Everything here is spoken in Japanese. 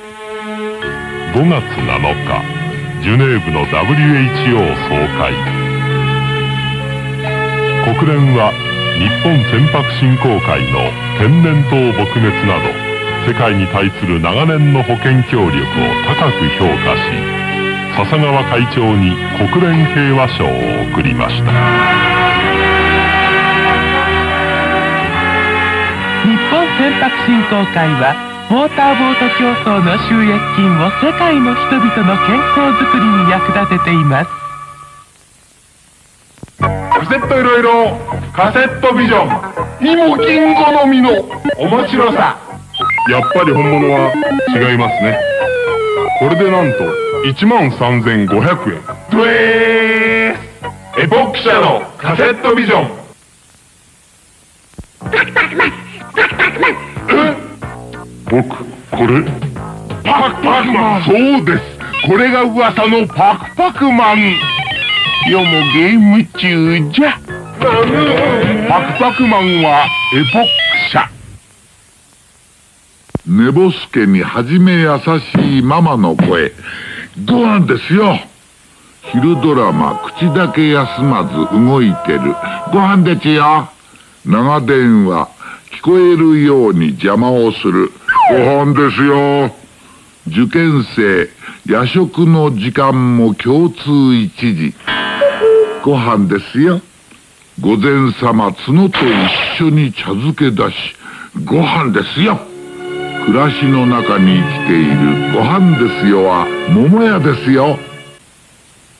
5月7日ジュネーブの WHO 総会。国連は日本船舶振興会の天然痘撲滅など世界に対する長年の保健協力を高く評価し笹川会長に国連平和賞を贈りました。日本船舶振興会はモーターボート競争の収益金を世界の人々の健康づくりに役立てています。カセットいろいろカセットビジョン。にも金好みの面白さ。やっぱり本物は違いますね。これでなんと1万3500円。ドエー。エポック社のカセットビジョン僕これパクパクマン。そうです。これが噂のパクパクマン。世もゲーム中じゃ。パクパクマンはエポック社。寝ぼすけにはじめ優しいママの声。ご飯ですよ。昼ドラマ口だけ休まず動いてる。ご飯でちよ。長電話。聞こえるように邪魔をする。ご飯ですよ。受験生夜食の時間も共通一時。ご飯ですよ。御前様角と一緒に茶漬け出しご飯ですよ。暮らしの中に生きているご飯ですよは桃屋ですよ。